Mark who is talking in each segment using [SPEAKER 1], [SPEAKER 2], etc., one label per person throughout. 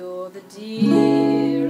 [SPEAKER 1] You're the dearest.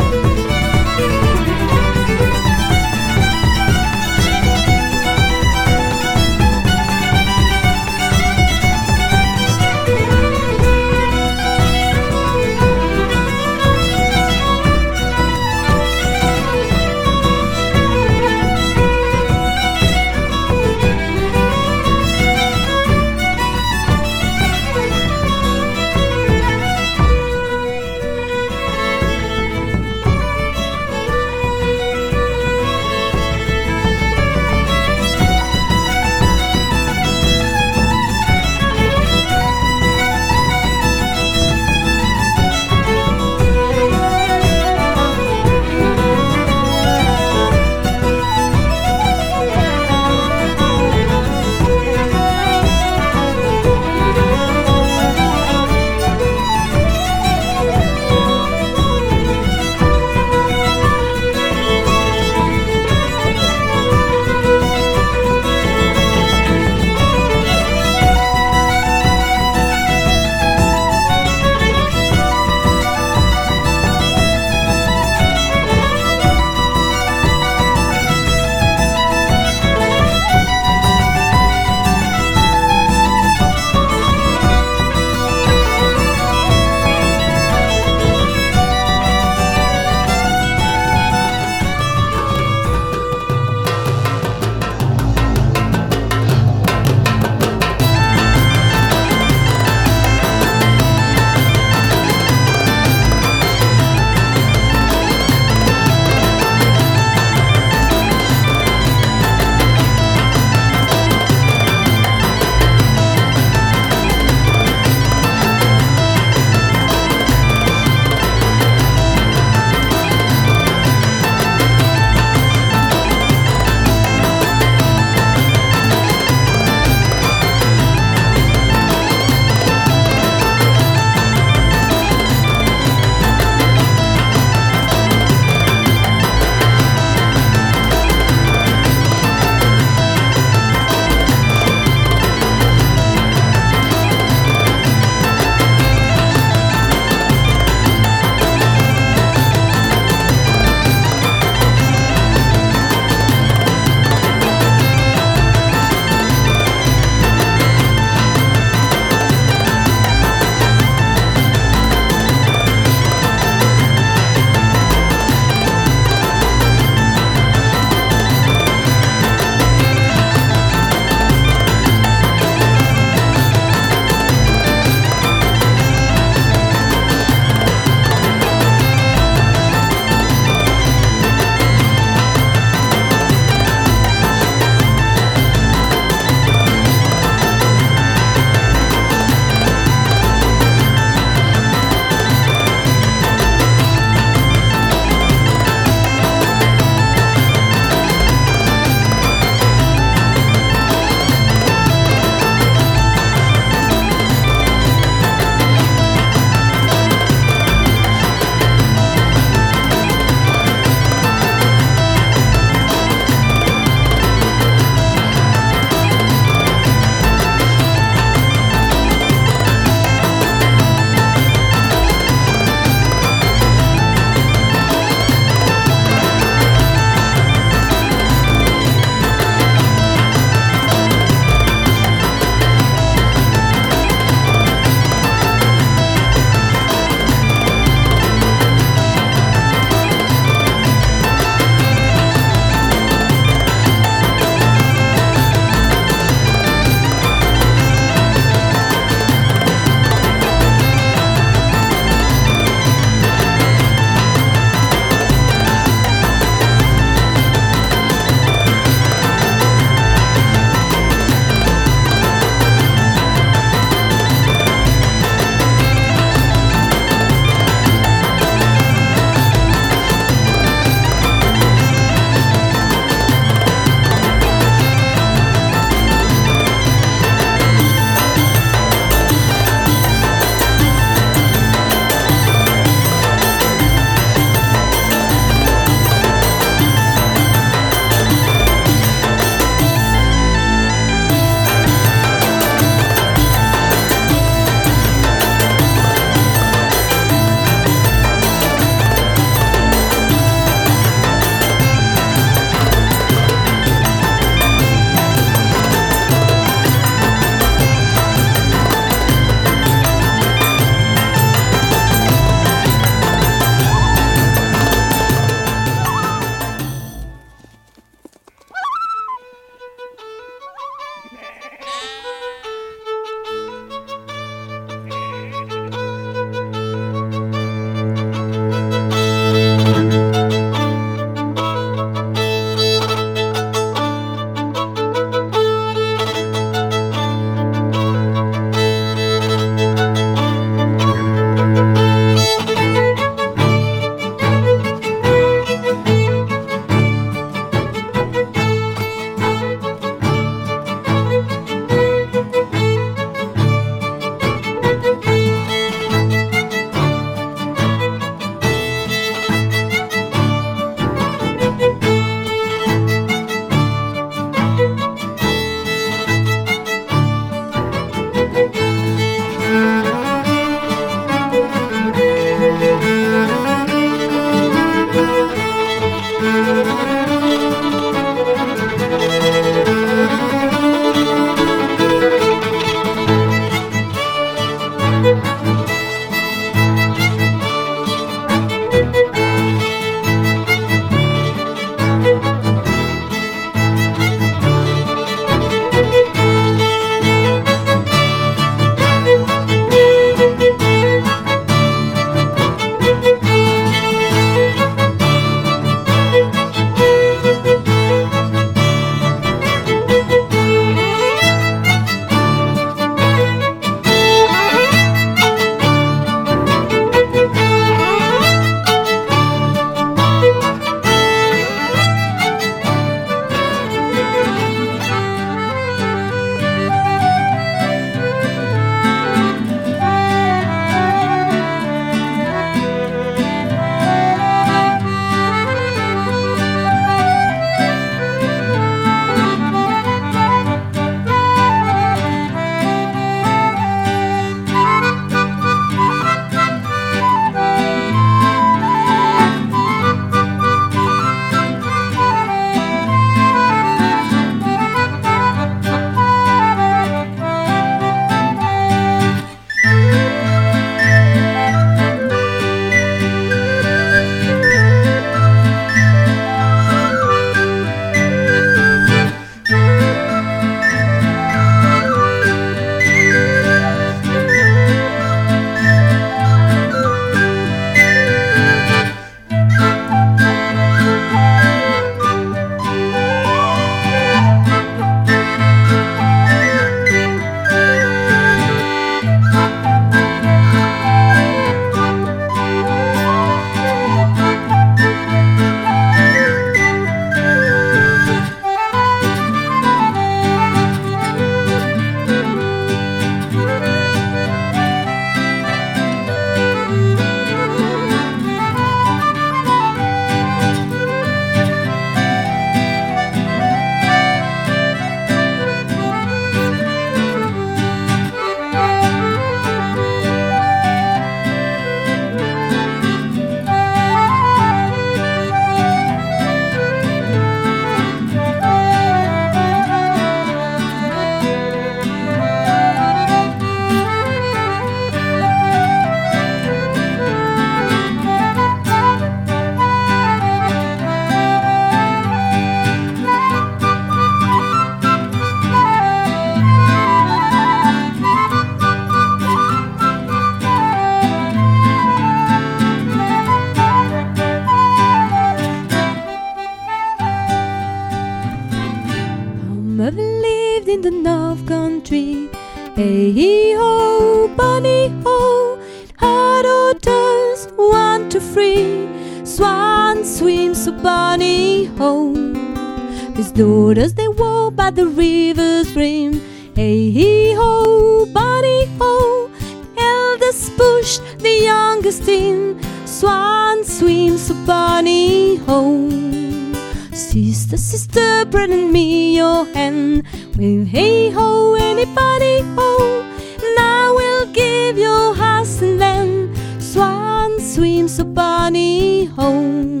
[SPEAKER 2] Swan swims a bunny home.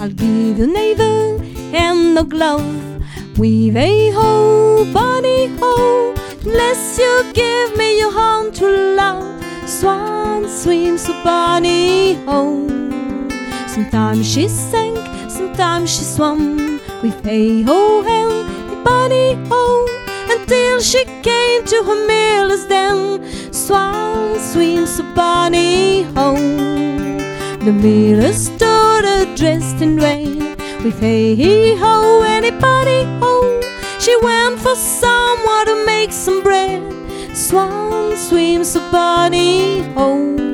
[SPEAKER 2] I'll be the neighbor and the glove With a ho, bunny hole Unless you give me your home to love. Swan swims a bunny home. Sometimes she sank, sometimes she swam With a ho and a bunny hole Until she came to her miller's den swan swings a bonny home. The miller's daughter dressed in rain, with hey ho and a bonny home. She went for someone to make some bread. Swan swims a bonny home.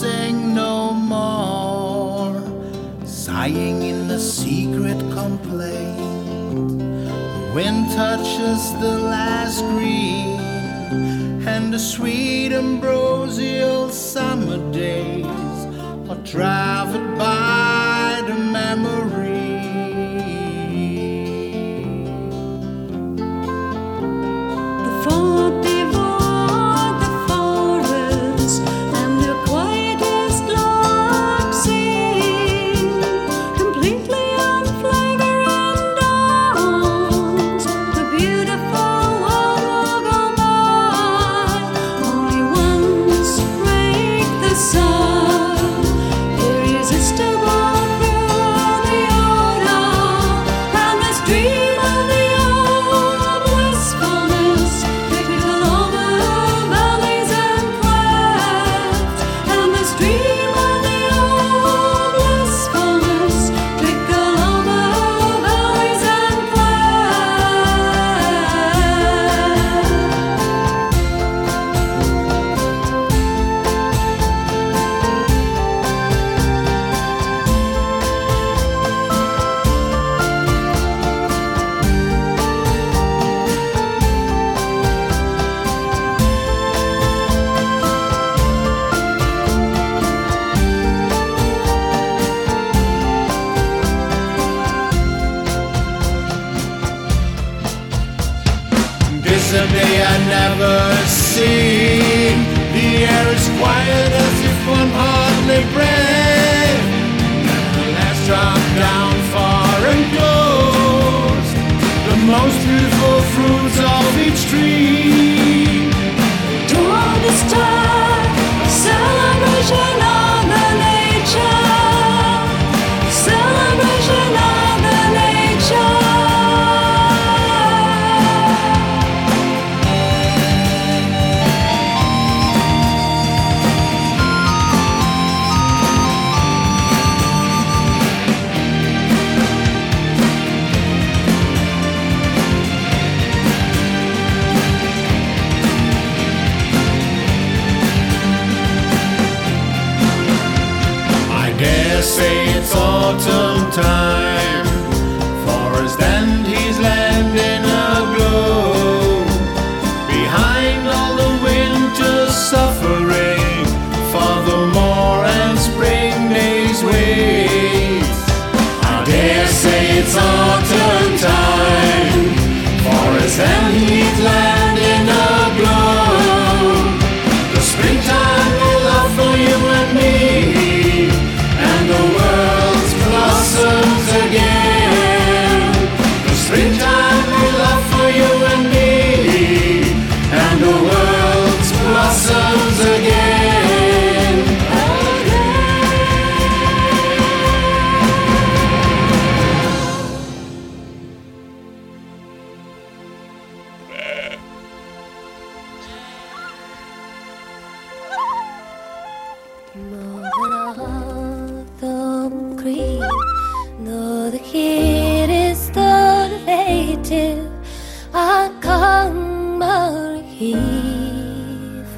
[SPEAKER 3] sing no more, sighing in the secret complaint. The wind touches the last green, and the sweet ambrosial summer days are traveled by the memory.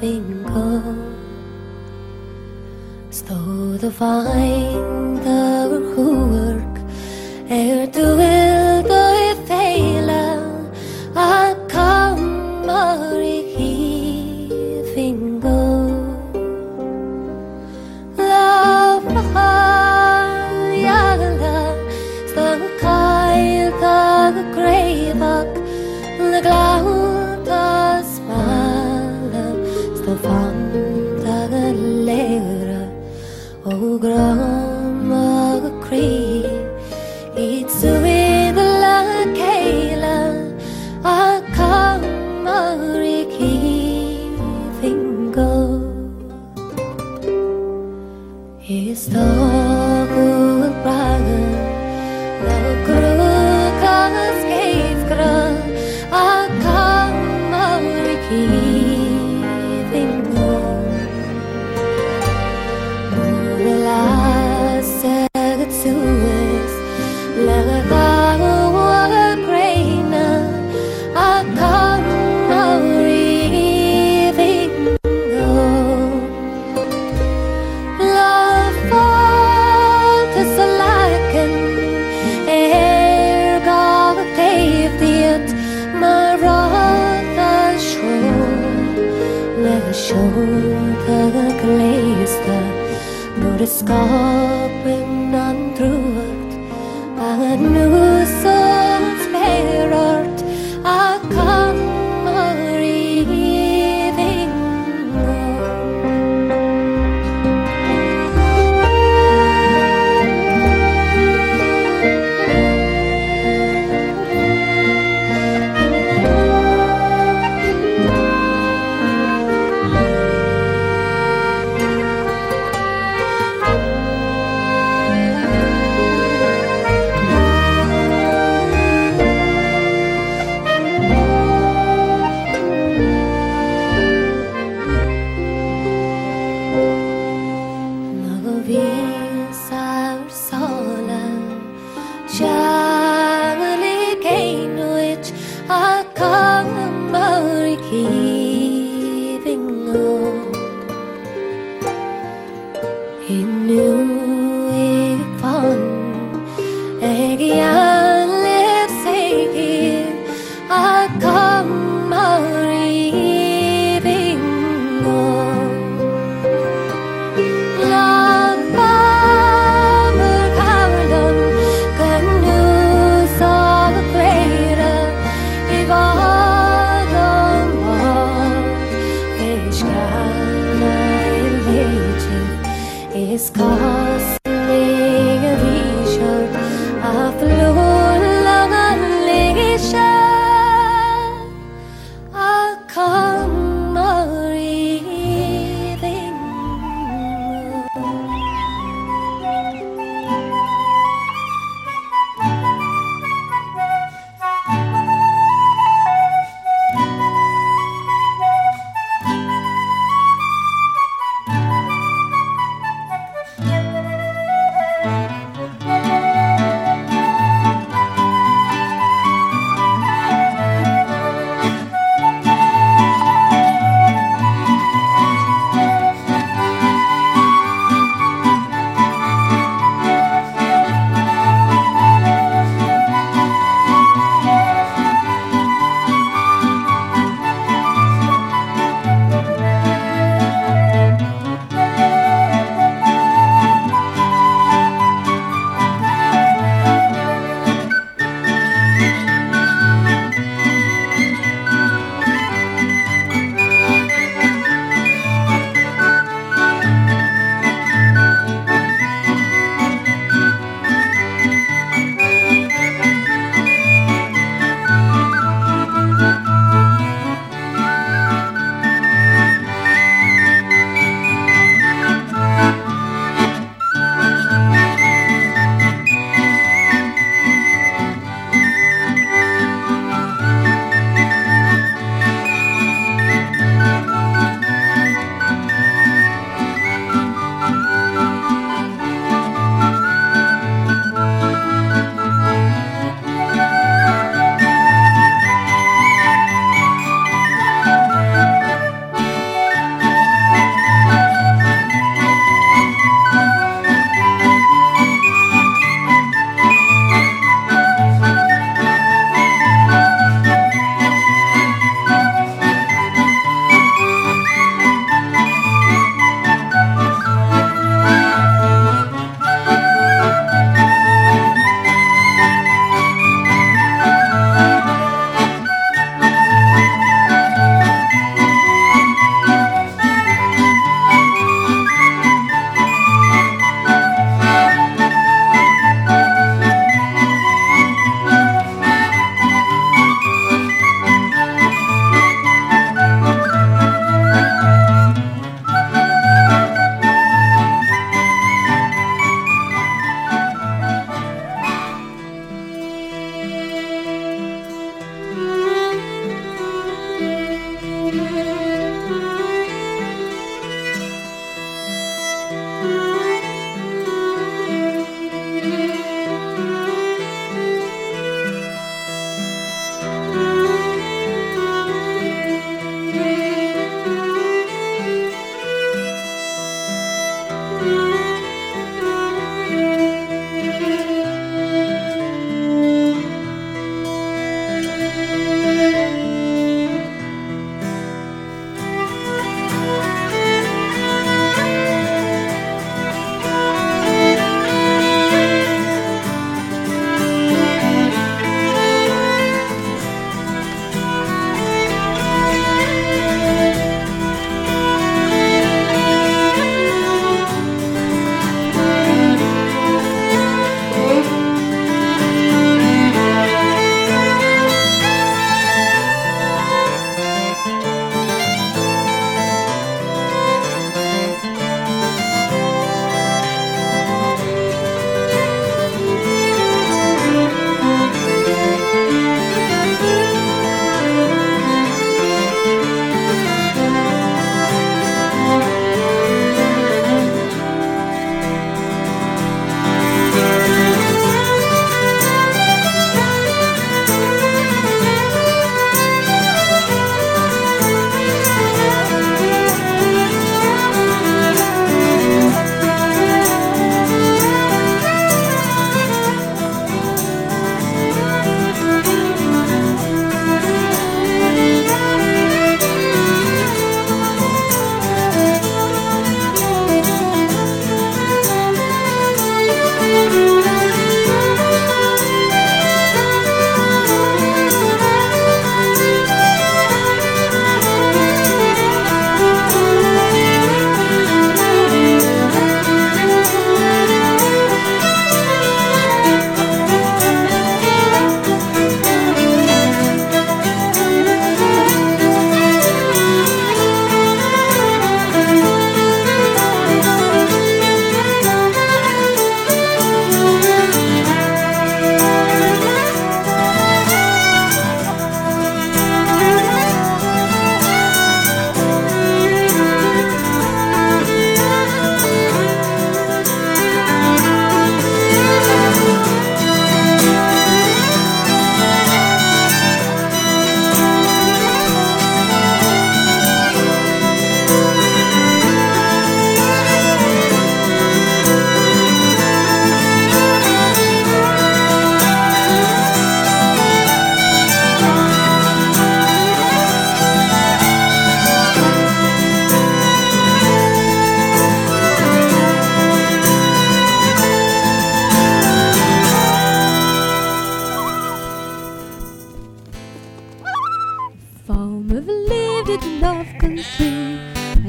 [SPEAKER 4] nothing goes. The vine, the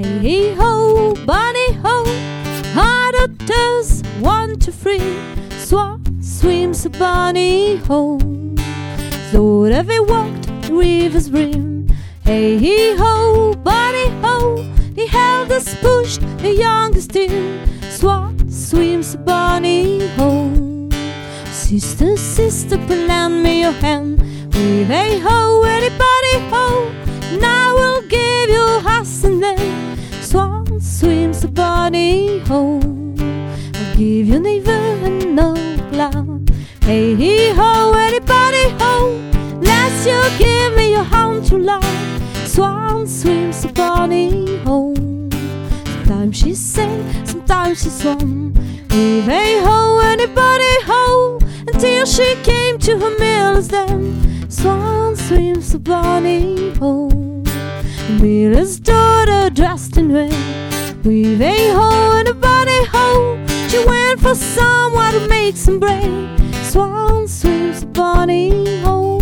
[SPEAKER 2] Hey, hey ho, bunny ho, hard one, two, three. Swan swims a bunny ho. So that he walked the river's brim. Hey, hey ho, bunny ho, the eldest pushed the youngest in. Swan swims a bunny ho. Sister, sister, lend me your hand. Hey, hey ho, anybody ho, now we'll give you a then swims the bunny home. Oh, I'll give you never no cloud. Hey ho, anybody ho. Let's you give me your hand to love. Swan swims the bunny home. Sometimes she sang, sometimes she swam. Hey hey ho, anybody ho. Until she came to her miller's den. Swan swims bunny home. The miller's daughter dressed in red. With a ho and a bunny ho. She went for someone to make some bread. Swan swims the bunny home.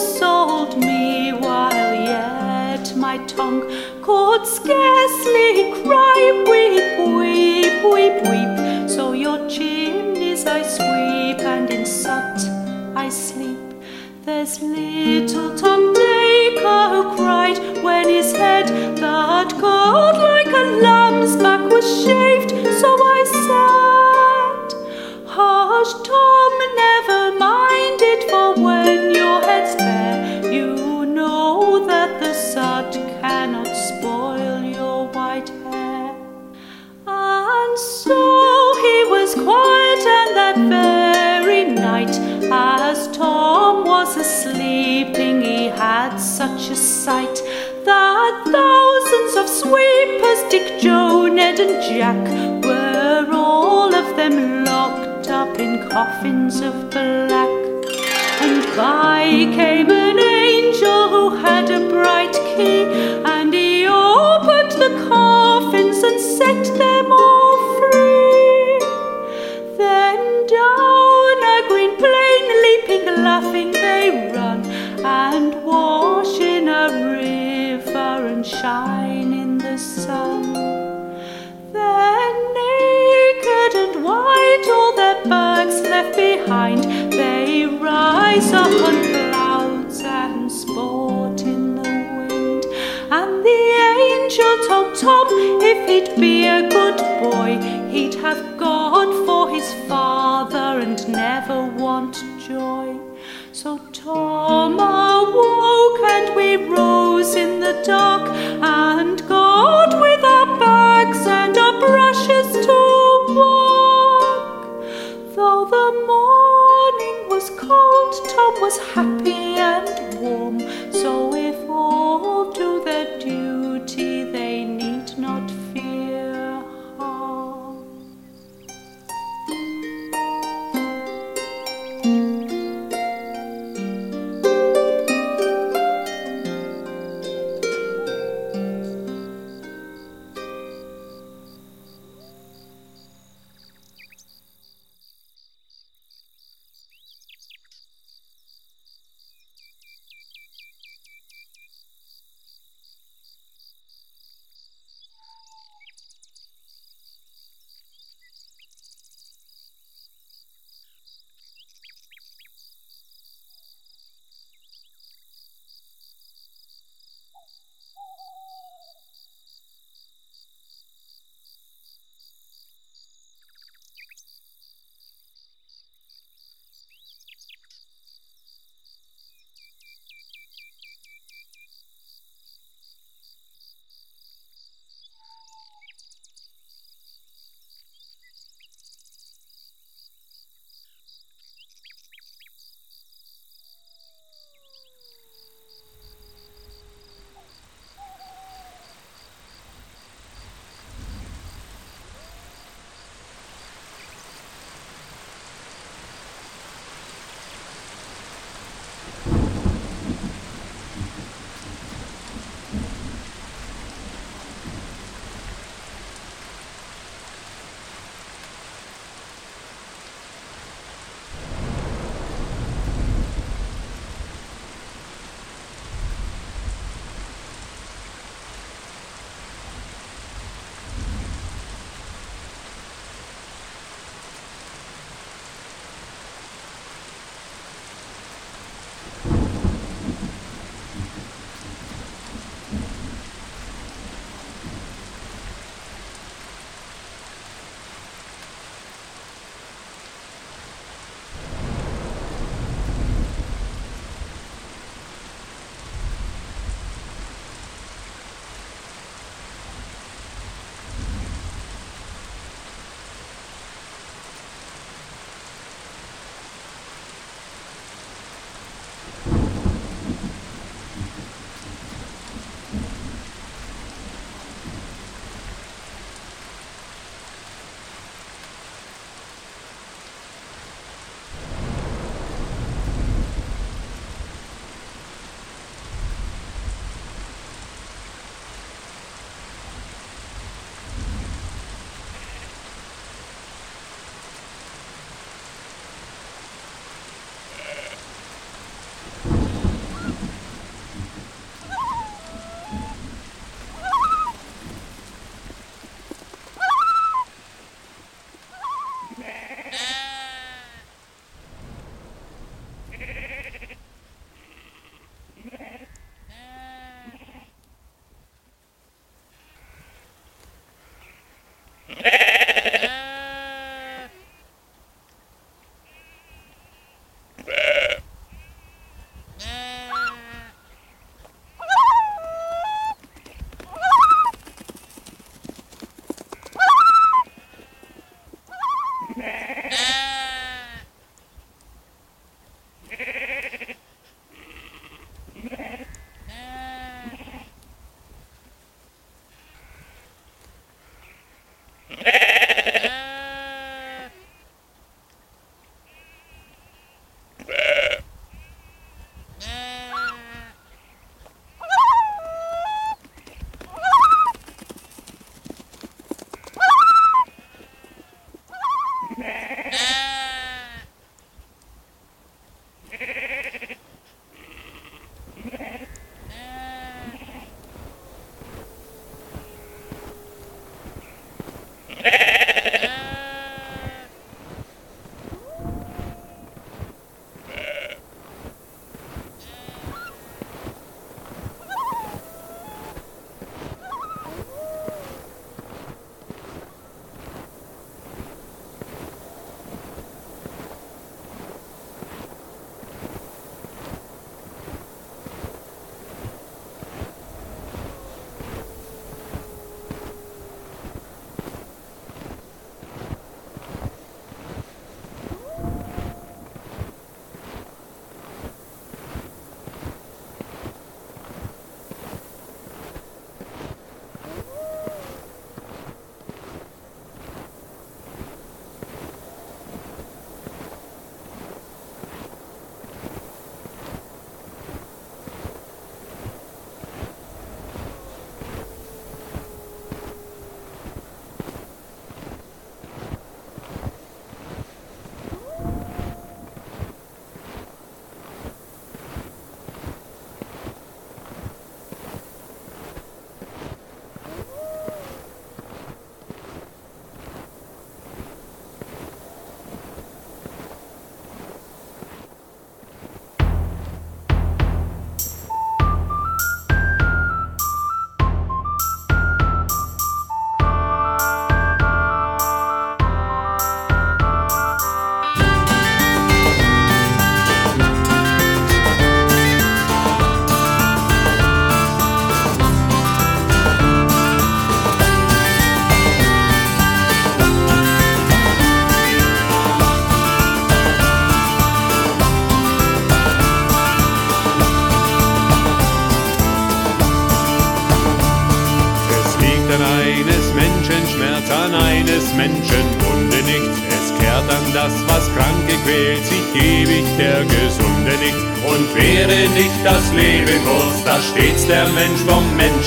[SPEAKER 1] Sold me while yet my tongue could scarcely cry. Weep, weep, weep, weep. So your chimneys I sweep, and in Sut I sleep. There's little Tom Dacre who cried when his head that cold like a lamb's back was shaved. So I said, Hush, Tom, sight that thousands of sweepers, Dick, Joe, Ned, and Jack, were all of them locked up in coffins of black. And by came an angel who had a bright key, and he opened the coffins and set them all free. Then down a green plain, leaping, laughing, they run, and wash river and shine in the sun. they naked and white, all their bags left behind. They rise up on clouds and sport in the wind. And the angel told Tom if he'd be a good boy, he'd have God for his father and never want joy. So Tom awoke and we rose in the dark and God with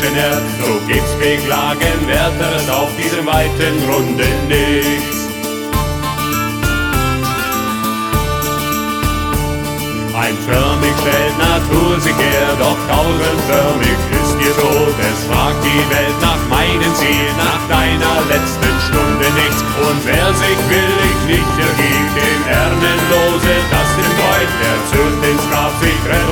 [SPEAKER 5] Menschen her, so gibt's Beklagenwerteres auf diesem weiten Runde nichts. Einförmig stellt Natur sich her, doch tausendförmig ist ihr Tod. Es fragt die Welt nach meinen Zielen, nach deiner letzten Stunde nichts. Und wer sich willig nicht ergibt, dem Ernenlose das enttäuscht, der zürnt ins Grab sich rettungslos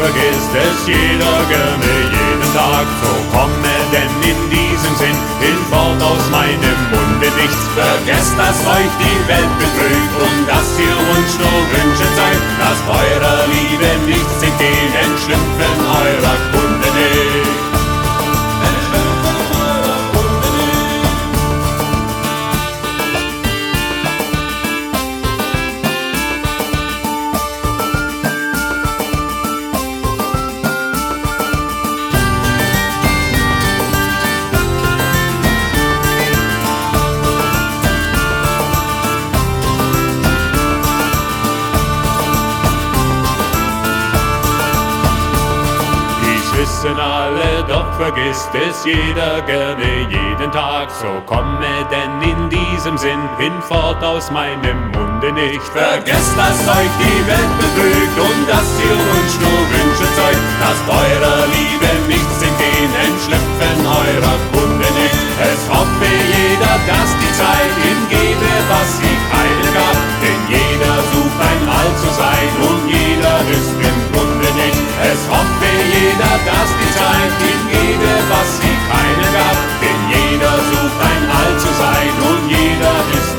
[SPEAKER 5] vergisst es jeder gerne jeden Tag. So komme denn in diesem Sinn hinfort aus meinem Munde nichts. Vergesst, dass euch die Welt betrügt und dass ihr Wunsch nur Wünsche seid, dass eurer Liebe nichts den Entschlüpfen eurer Kunde vergisst es jeder gerne jeden Tag. So komme denn in diesem Sinn hinfort aus meinem Munde nicht. Vergesst, dass euch die Welt betrügt und dass ihr uns nur Wünsche zeugt. Lasst eurer Liebe nichts entgehen, entschlüpfen eurer Kunde nicht. Es hoffe jeder, dass die Zeit ihm gebe, was sie keine gab. Denn jeder sucht ein einmal zu sein und jeder ist im Grunde nicht. Es hoffe jeder, das die Zeit ihm gebe, was sie keine gab. Denn jeder sucht ein All zu sein und jeder ist